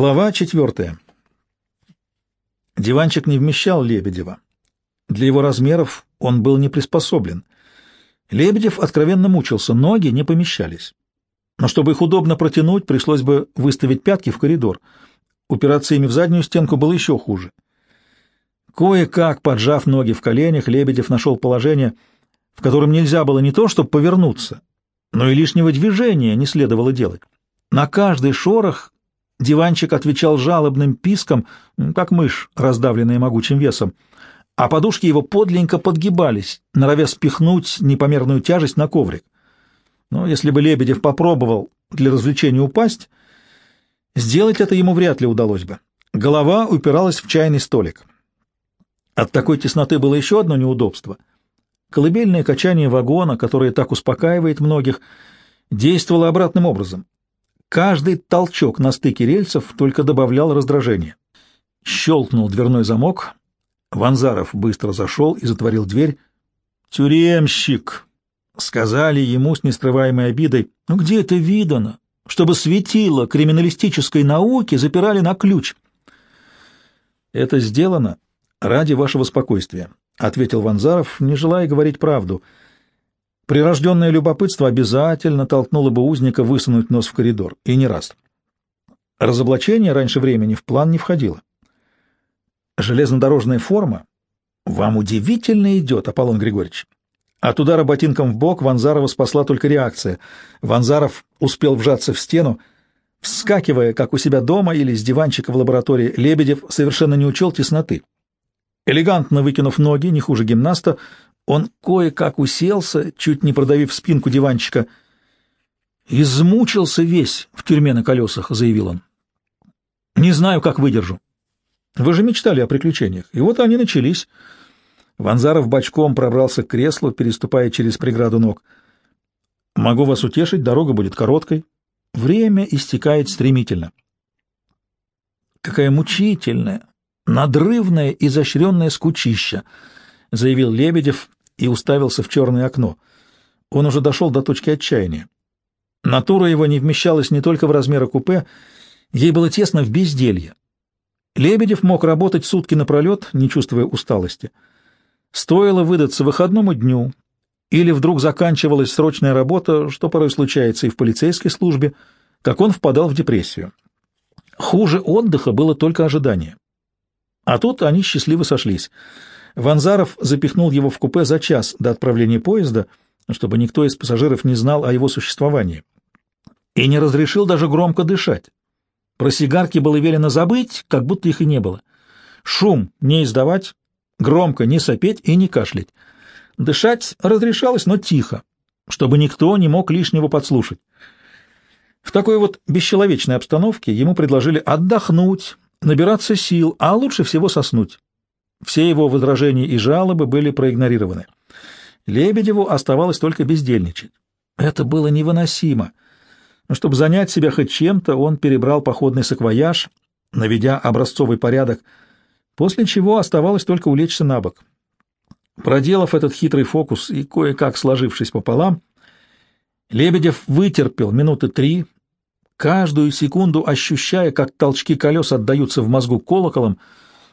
Глава четвертая. Диванчик не вмещал Лебедева. Для его размеров он был не приспособлен. Лебедев откровенно мучился, ноги не помещались. Но чтобы их удобно протянуть, пришлось бы выставить пятки в коридор. Упираться ими в заднюю стенку было еще хуже. Кое-как, поджав ноги в коленях, Лебедев нашел положение, в котором нельзя было не то, чтобы повернуться, но и лишнего движения не следовало делать. На каждый шорох диванчик отвечал жалобным писком, как мышь, раздавленная могучим весом, а подушки его подленько подгибались, норовя спихнуть непомерную тяжесть на коврик. Но если бы Лебедев попробовал для развлечения упасть, сделать это ему вряд ли удалось бы. Голова упиралась в чайный столик. От такой тесноты было еще одно неудобство. Колыбельное качание вагона, которое так успокаивает многих, действовало обратным образом. Каждый толчок на стыке рельсов только добавлял раздражения. Щелкнул дверной замок. Ванзаров быстро зашел и затворил дверь. «Тюремщик!» — сказали ему с нескрываемой обидой. «Ну где это видано? Чтобы светило криминалистической науки запирали на ключ». «Это сделано ради вашего спокойствия», — ответил Ванзаров, не желая говорить правду. Прирожденное любопытство обязательно толкнуло бы узника высунуть нос в коридор, и не раз. Разоблачение раньше времени в план не входило. Железнодорожная форма вам удивительно идет, Аполлон Григорьевич. От удара ботинком в бок Ванзарова спасла только реакция. Ванзаров успел вжаться в стену, Вскакивая, как у себя дома или с диванчика в лаборатории, Лебедев совершенно не учел тесноты. Элегантно выкинув ноги, не хуже гимнаста, он кое-как уселся, чуть не продавив спинку диванчика. «Измучился весь в тюрьме на колесах», — заявил он. «Не знаю, как выдержу». «Вы же мечтали о приключениях, и вот они начались». Ванзаров бочком пробрался к креслу, переступая через преграду ног. «Могу вас утешить, дорога будет короткой. Время истекает стремительно». «Какая мучительная, надрывное, изощренное скучища, — заявил Лебедев и уставился в черное окно. Он уже дошел до точки отчаяния. Натура его не вмещалась не только в размеры купе, ей было тесно в безделье. Лебедев мог работать сутки напролет, не чувствуя усталости. Стоило выдаться выходному дню, или вдруг заканчивалась срочная работа, что порой случается и в полицейской службе, как он впадал в депрессию. Хуже отдыха было только ожидание. А тут они счастливо сошлись. Ванзаров запихнул его в купе за час до отправления поезда, чтобы никто из пассажиров не знал о его существовании. И не разрешил даже громко дышать. Про сигарки было велено забыть, как будто их и не было. Шум не издавать, громко не сопеть и не кашлять. Дышать разрешалось, но тихо, чтобы никто не мог лишнего подслушать. В такой вот бесчеловечной обстановке ему предложили отдохнуть, набираться сил, а лучше всего соснуть. Все его возражения и жалобы были проигнорированы. Лебедеву оставалось только бездельничать. Это было невыносимо. Но чтобы занять себя хоть чем-то, он перебрал походный саквояж, наведя образцовый порядок, после чего оставалось только улечься на бок. Проделав этот хитрый фокус и кое-как сложившись пополам, Лебедев вытерпел минуты три, каждую секунду ощущая, как толчки колес отдаются в мозгу колоколом,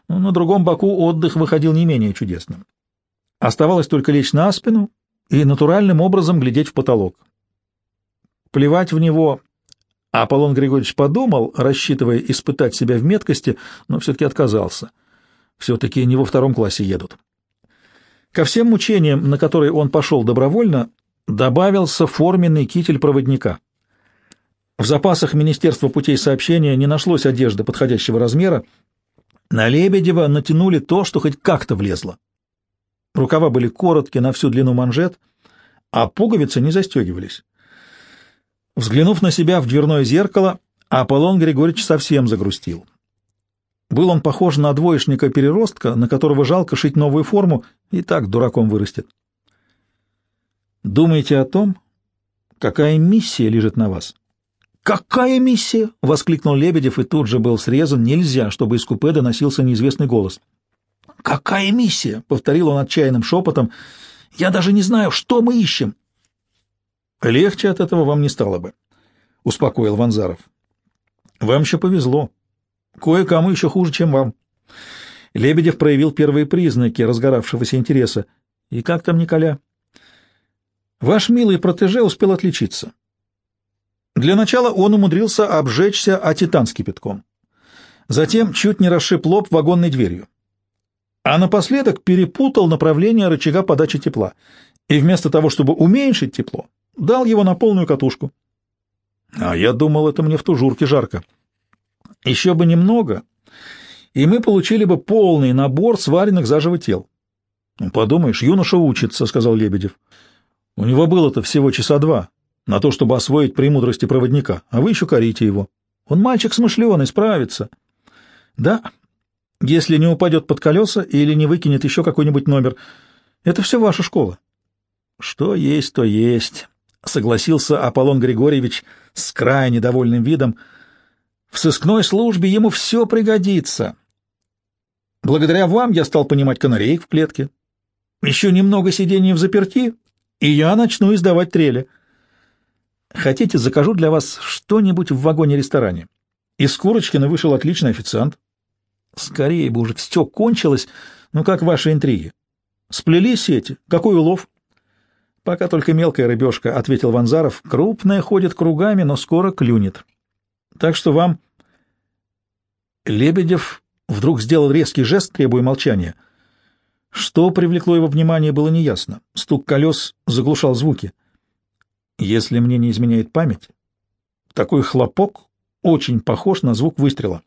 но на другом боку отдых выходил не менее чудесным. Оставалось только лечь на спину и натуральным образом глядеть в потолок. Плевать в него Аполлон Григорьевич подумал, рассчитывая испытать себя в меткости, но все-таки отказался. Все-таки не во втором классе едут. Ко всем мучениям, на которые он пошел добровольно, добавился форменный китель проводника — в запасах Министерства путей сообщения не нашлось одежды подходящего размера. На Лебедева натянули то, что хоть как-то влезло. Рукава были короткие на всю длину манжет, а пуговицы не застегивались. Взглянув на себя в дверное зеркало, Аполлон Григорьевич совсем загрустил. Был он похож на двоечника-переростка, на которого жалко шить новую форму, и так дураком вырастет. Думаете о том, какая миссия лежит на вас? «Какая миссия?» — воскликнул Лебедев и тут же был срезан. Нельзя, чтобы из купе доносился неизвестный голос. «Какая миссия?» — повторил он отчаянным шепотом. «Я даже не знаю, что мы ищем». «Легче от этого вам не стало бы», — успокоил Ванзаров. «Вам еще повезло. Кое-кому еще хуже, чем вам. Лебедев проявил первые признаки разгоравшегося интереса. И как там Николя? Ваш милый протеже успел отличиться. Для начала он умудрился обжечься о титан с кипятком. Затем чуть не расшиб лоб вагонной дверью. А напоследок перепутал направление рычага подачи тепла и вместо того, чтобы уменьшить тепло, дал его на полную катушку. А я думал, это мне в тужурке жарко. Еще бы немного, и мы получили бы полный набор сваренных заживо тел. «Ну, — Подумаешь, юноша учится, — сказал Лебедев. — У него было-то всего часа два на то, чтобы освоить премудрости проводника, а вы еще корите его. Он мальчик смышленый, справится. — Да, если не упадет под колеса или не выкинет еще какой-нибудь номер. Это все ваша школа. — Что есть, то есть, — согласился Аполлон Григорьевич с крайне довольным видом. — В сыскной службе ему все пригодится. Благодаря вам я стал понимать канареек в клетке. Еще немного сидений в заперти, и я начну издавать трели. Хотите, закажу для вас что-нибудь в вагоне-ресторане? Из Курочкина вышел отличный официант. Скорее бы уже все кончилось. Ну, как ваши интриги? Сплели сети. Какой улов? Пока только мелкая рыбешка, — ответил Ванзаров. Крупная ходит кругами, но скоро клюнет. Так что вам... Лебедев вдруг сделал резкий жест, требуя молчания. Что привлекло его внимание, было неясно. Стук колес заглушал звуки. Если мне не изменяет память, такой хлопок очень похож на звук выстрела.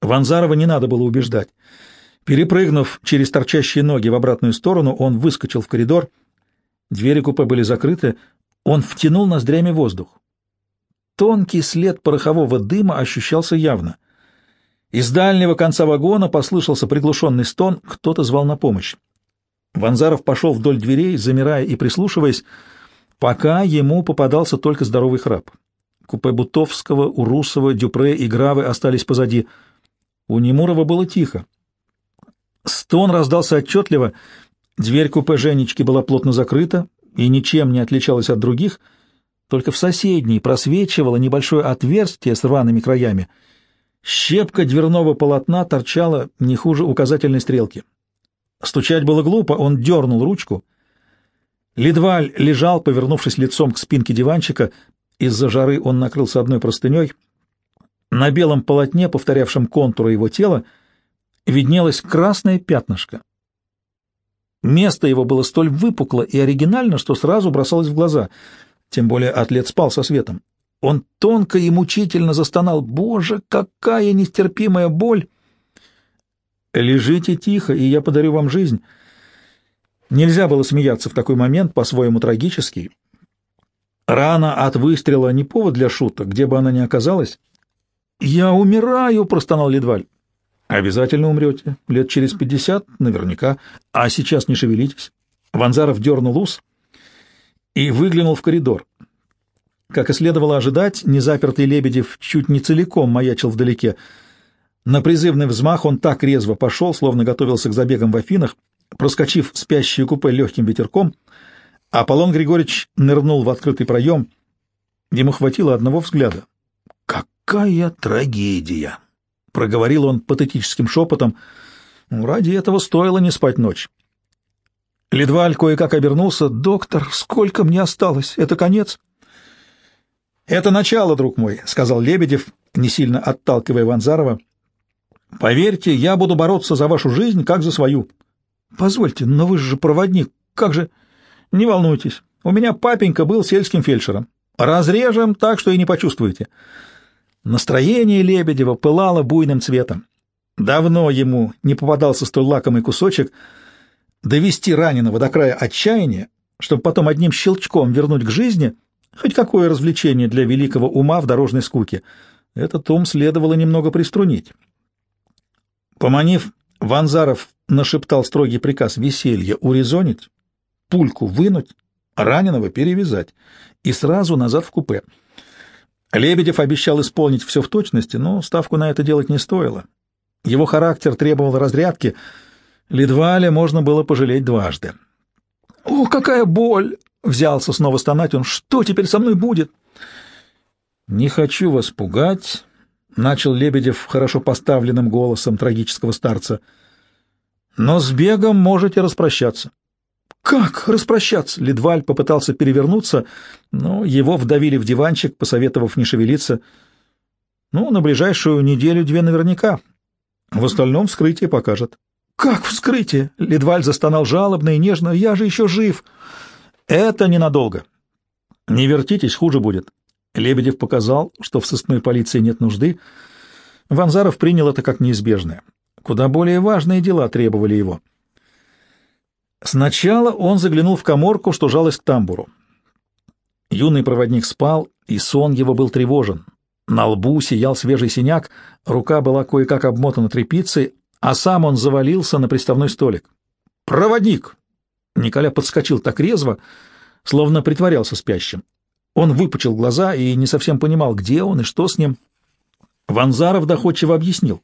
Ванзарова не надо было убеждать. Перепрыгнув через торчащие ноги в обратную сторону, он выскочил в коридор. Двери купе были закрыты. Он втянул ноздрями воздух. Тонкий след порохового дыма ощущался явно. Из дальнего конца вагона послышался приглушенный стон, кто-то звал на помощь. Ванзаров пошел вдоль дверей, замирая и прислушиваясь, пока ему попадался только здоровый храп. Купе Бутовского, Урусова, Дюпре и Гравы остались позади. У Немурова было тихо. Стон раздался отчетливо, дверь купе Женечки была плотно закрыта и ничем не отличалась от других, только в соседней просвечивало небольшое отверстие с рваными краями. Щепка дверного полотна торчала не хуже указательной стрелки. Стучать было глупо, он дернул ручку — Ледваль лежал, повернувшись лицом к спинке диванчика. Из-за жары он накрылся одной простыней. На белом полотне, повторявшем контуры его тела, виднелось красное пятнышко. Место его было столь выпукло и оригинально, что сразу бросалось в глаза, тем более атлет спал со светом. Он тонко и мучительно застонал. «Боже, какая нестерпимая боль!» «Лежите тихо, и я подарю вам жизнь». Нельзя было смеяться в такой момент, по-своему трагический. Рана от выстрела не повод для шуток, где бы она ни оказалась. «Я умираю!» — простонал Ледваль. «Обязательно умрете. Лет через пятьдесят, наверняка. А сейчас не шевелитесь». Ванзаров дернул ус и выглянул в коридор. Как и следовало ожидать, незапертый Лебедев чуть не целиком маячил вдалеке. На призывный взмах он так резво пошел, словно готовился к забегам в Афинах, Проскочив спящее купе легким ветерком, Аполлон Григорьевич нырнул в открытый проем. Ему хватило одного взгляда. «Какая трагедия!» — проговорил он патетическим шепотом. «Ну, «Ради этого стоило не спать ночь». Ледваль кое-как обернулся. «Доктор, сколько мне осталось? Это конец?» «Это начало, друг мой», — сказал Лебедев, не сильно отталкивая Ванзарова. «Поверьте, я буду бороться за вашу жизнь, как за свою». Позвольте, но вы же проводник. Как же... Не волнуйтесь, у меня папенька был сельским фельдшером. Разрежем так, что и не почувствуете. Настроение Лебедева пылало буйным цветом. Давно ему не попадался столь лакомый кусочек довести раненого до края отчаяния, чтобы потом одним щелчком вернуть к жизни хоть какое развлечение для великого ума в дорожной скуке. Этот ум следовало немного приструнить. Поманив Ванзаров нашептал строгий приказ веселье урезонить, пульку вынуть, раненого перевязать и сразу назад в купе. Лебедев обещал исполнить все в точности, но ставку на это делать не стоило. Его характер требовал разрядки, Ледваля можно было пожалеть дважды. «О, какая боль!» — взялся снова стонать он. «Что теперь со мной будет?» «Не хочу вас пугать, — начал Лебедев хорошо поставленным голосом трагического старца. «Но с бегом можете распрощаться». «Как распрощаться?» Ледваль попытался перевернуться, но его вдавили в диванчик, посоветовав не шевелиться. «Ну, на ближайшую неделю-две наверняка. В остальном вскрытие покажет». «Как вскрытие?» — Ледваль застонал жалобно и нежно. «Я же еще жив!» «Это ненадолго. Не вертитесь, хуже будет». Лебедев показал, что в сыскной полиции нет нужды. Ванзаров принял это как неизбежное. Куда более важные дела требовали его. Сначала он заглянул в коморку, что жалось к тамбуру. Юный проводник спал, и сон его был тревожен. На лбу сиял свежий синяк, рука была кое-как обмотана тряпицей, а сам он завалился на приставной столик. «Проводник!» Николя подскочил так резво, словно притворялся спящим. Он выпучил глаза и не совсем понимал, где он и что с ним. Ванзаров доходчиво объяснил.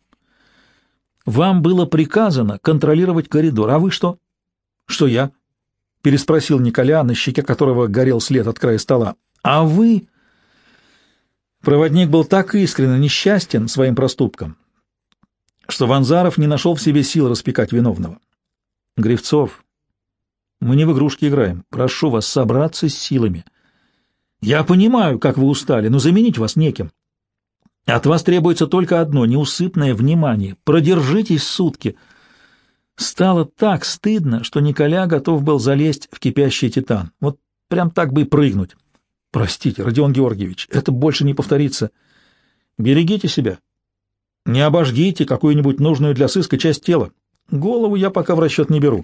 «Вам было приказано контролировать коридор, а вы что?» «Что я?» — переспросил Николя, на щеке которого горел след от края стола. «А вы...» Проводник был так искренне несчастен своим проступком, что Ванзаров не нашел в себе сил распекать виновного. «Гривцов, мы не в игрушки играем. Прошу вас собраться с силами. Я понимаю, как вы устали, но заменить вас неким. От вас требуется только одно — неусыпное внимание. Продержитесь сутки». Стало так стыдно, что Николя готов был залезть в кипящий титан. Вот прям так бы и прыгнуть. Простите, Родион Георгиевич, это больше не повторится. Берегите себя. Не обожгите какую-нибудь нужную для сыска часть тела. Голову я пока в расчет не беру.